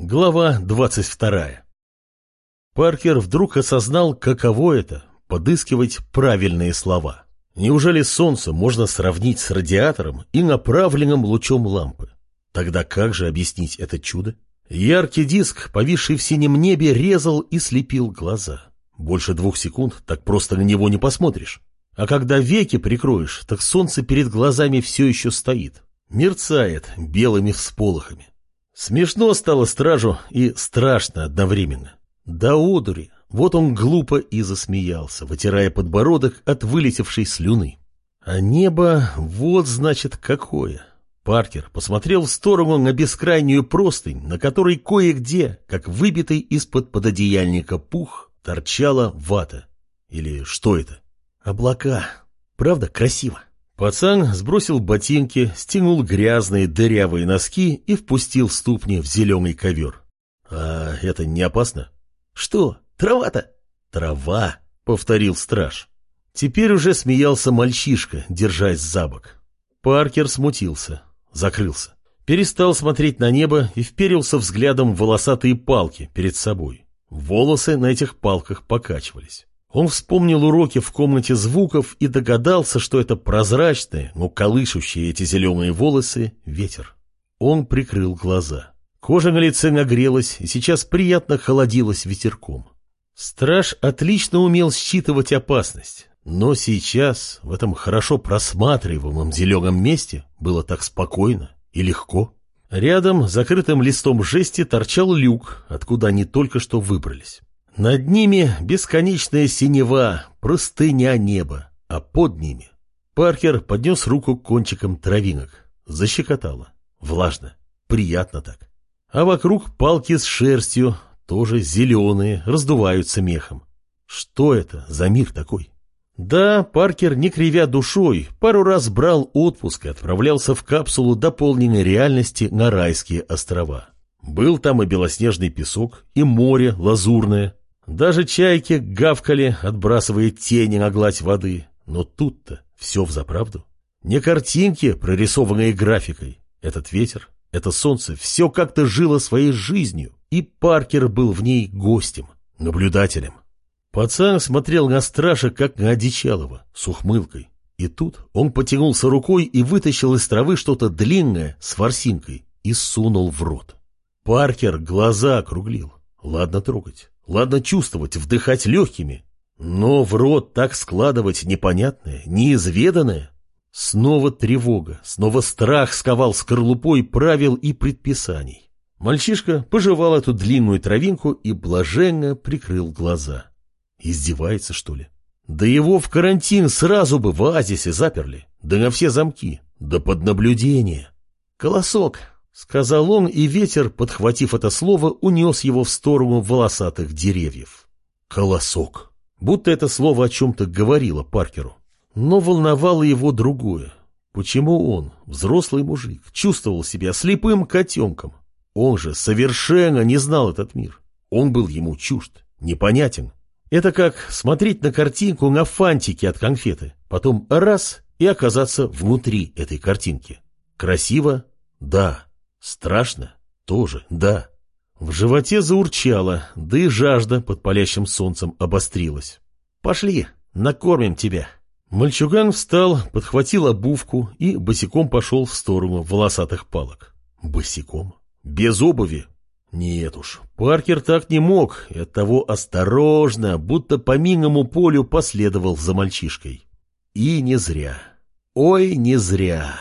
Глава 22 Паркер вдруг осознал, каково это – подыскивать правильные слова. Неужели солнце можно сравнить с радиатором и направленным лучом лампы? Тогда как же объяснить это чудо? Яркий диск, повисший в синем небе, резал и слепил глаза. Больше двух секунд так просто на него не посмотришь. А когда веки прикроешь, так солнце перед глазами все еще стоит. Мерцает белыми всполохами. Смешно стало стражу и страшно одновременно. Да одури, вот он глупо и засмеялся, вытирая подбородок от вылетевшей слюны. А небо вот значит какое. Паркер посмотрел в сторону на бескрайнюю простынь, на которой кое-где, как выбитый из-под пододеяльника пух, торчала вата. Или что это? Облака. Правда, красиво. Пацан сбросил ботинки, стянул грязные дырявые носки и впустил ступни в зеленый ковер. А это не опасно? Что, трава-то? Трава, повторил страж. Теперь уже смеялся мальчишка, держась за бок. Паркер смутился, закрылся. Перестал смотреть на небо и вперился взглядом в волосатые палки перед собой. Волосы на этих палках покачивались. Он вспомнил уроки в комнате звуков и догадался, что это прозрачные, но колышущие эти зеленые волосы — ветер. Он прикрыл глаза. Кожа на лице нагрелась и сейчас приятно холодилась ветерком. Страж отлично умел считывать опасность, но сейчас в этом хорошо просматриваемом зеленом месте было так спокойно и легко. Рядом, закрытым листом жести, торчал люк, откуда они только что выбрались. Над ними бесконечная синева, простыня неба, а под ними... Паркер поднес руку к кончикам травинок. Защекотало. Влажно. Приятно так. А вокруг палки с шерстью, тоже зеленые, раздуваются мехом. Что это за мир такой? Да, Паркер, не кривя душой, пару раз брал отпуск и отправлялся в капсулу дополненной реальности на райские острова. Был там и белоснежный песок, и море лазурное, даже чайки гавкали, отбрасывая тени на гладь воды. Но тут-то все взаправду. Не картинки, прорисованные графикой. Этот ветер, это солнце, все как-то жило своей жизнью, и Паркер был в ней гостем, наблюдателем. Пацан смотрел на стража, как на одичалого, с ухмылкой. И тут он потянулся рукой и вытащил из травы что-то длинное с ворсинкой и сунул в рот. Паркер глаза округлил. Ладно трогать. Ладно чувствовать, вдыхать легкими, но в рот так складывать непонятное, неизведанное. Снова тревога, снова страх сковал скорлупой правил и предписаний. Мальчишка пожевал эту длинную травинку и блаженно прикрыл глаза. Издевается, что ли? Да его в карантин сразу бы в оазисе заперли, да на все замки, да под наблюдение. Колосок, Сказал он, и ветер, подхватив это слово, унес его в сторону волосатых деревьев. Колосок. Будто это слово о чем-то говорило Паркеру. Но волновало его другое. Почему он, взрослый мужик, чувствовал себя слепым котенком? Он же совершенно не знал этот мир. Он был ему чужд, непонятен. Это как смотреть на картинку на фантике от конфеты, потом раз и оказаться внутри этой картинки. Красиво? Да. Страшно? Тоже, да. В животе заурчало, да и жажда под палящим солнцем обострилась. «Пошли, накормим тебя». Мальчуган встал, подхватил обувку и босиком пошел в сторону волосатых палок. Босиком? Без обуви? Нет уж, Паркер так не мог, и оттого осторожно, будто по минному полю последовал за мальчишкой. И не зря. Ой, не зря.